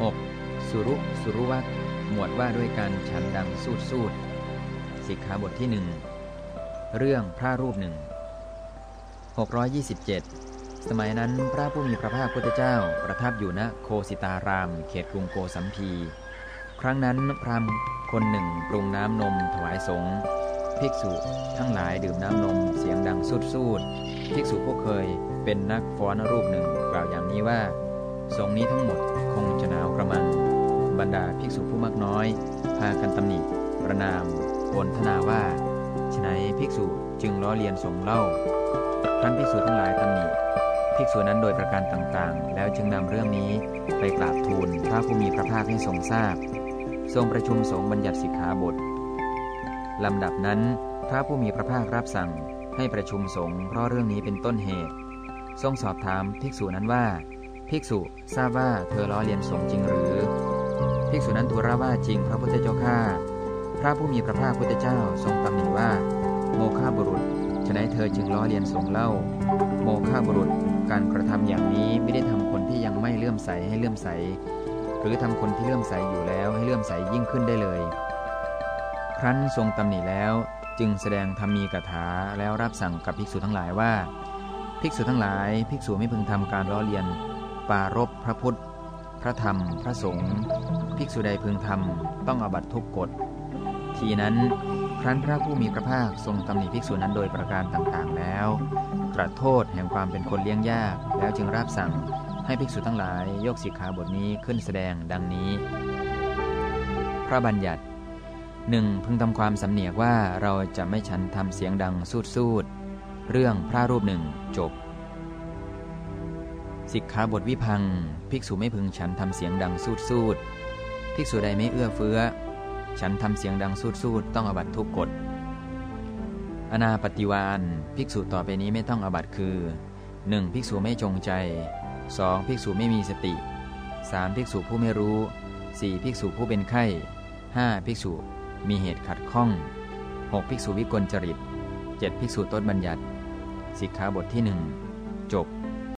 6. สุรุ สุรุวัตหมวดว่าด้วยการฉันดังสูดสูดสิกขาบทที่หนึ่งเรื่องพระรูปหนึ่ง627 สมัยนั้นพระผู้มีพระภาคพุทธเจ้าประทับอยู่ณโคสิตาราม เขตกรุงโกสัมพี ครั้งนั้นพราหมณ์คนหนึ่งปรุงน้ำนมถวายสงฆ์ภิกษุทั้งหลายดื่มน้ำนมเสียงดังสุดสูดภิกษุผู้เคยเป็นนักฟ้อนรูปหนึ่งกล่าวอย่างนี้ว่า สงนี้ทั้งหมดคงจะหนาวกระมัง บรรดาภิกษุผู้มากน้อย พากันตำหนิประนามโอนทนาว่าฉนัยภิกษุจึงล้อเลียนสงเล่าท่านภิกษุทั้งหลายตำหนิภิกษุนั้นโดยประการต่างๆ แล้วจึงนำเรื่องนี้ไปกราบทูลพระผู้มีพระภาคให้ทรงทราบ ทรงประชุมสงฆ์บัญญัติสิกขาบทลำดับนั้น พระผู้มีพระภาครับสั่งให้ประชุมสงฆ์เพราะเรื่องนี้เป็นต้นเหตุ ทรงสอบถามภิกษุนั้นว่า ภิกษุทราบว่าเธอล้อเลียนสงฆ์จริงหรือ ภิกษุนั้นทูลว่าจริงพระพุทธเจ้าข้าพระผู้มีพระภาคพุทธเจ้าทรงตำหนิว่า โมฆะบุรุษฉะนัยเธอจึงล้อเลียนสงฆ์เล่า โมฆะบุรุษการกระทำอย่างนี้ไม่ได้ทำคนที่ยังไม่เลื่อมใสให้เลื่อมใส หรือทำคนที่เลื่อมใสอยู่แล้วให้เลื่อมใสยิ่งขึ้นได้เลย ครั้นทรงตำหนิแล้วจึงแสดงธรรมีกถาแล้วรับสั่งกับภิกษุทั้งหลายว่า ภิกษุทั้งหลาย ภิกษุไม่พึงทำการล้อเลียน ปารบพระพุทธ พระธรรม พระสงฆ์ ภิกษุใดพึงทำต้องอบัตทุกกฎ ทีนั้นครั้นพระผู้มีพระภาคทรงตำหนิภิกษุนั้นโดยประการต่างๆแล้ว ตรัสโทษแห่งความเป็นคนเลี้ยงยาก แล้วจึงรับสั่งให้ภิกษุทั้งหลายยกสิกขาบทนี้ขึ้นแสดงดังนี้ พระบัญญัติหนึ่งพึงทำความสำเนียกว่าเราจะไม่ฉันทำเสียงดังสูดสูดเรื่องพระรูปหนึ่งจบ สิกขาบทวิพัง ภิกษุไม่พึงฉันทำเสียงดังสูดสูดภิกษุใดไม่เอื้อเฟื้อ ฉันทำเสียงดังสูดสูดต้องอบัตทุกกฎอนาปฏิวานภิกษุต่อไปนี้ไม่ต้องอบัตคือ 1. ภิกษุไม่จงใจ 2. ภิกษุไม่มีสติ 3. ภิกษุผู้ไม่รู้ 4. ภิกษุผู้เป็นไข้ 5. ภิกษุมีเหตุขัดข้อง 6. ภิกษุวิกลจริต 7. ภิกษุต้นบัญญัติ สิกขาบทที่ 1 จบ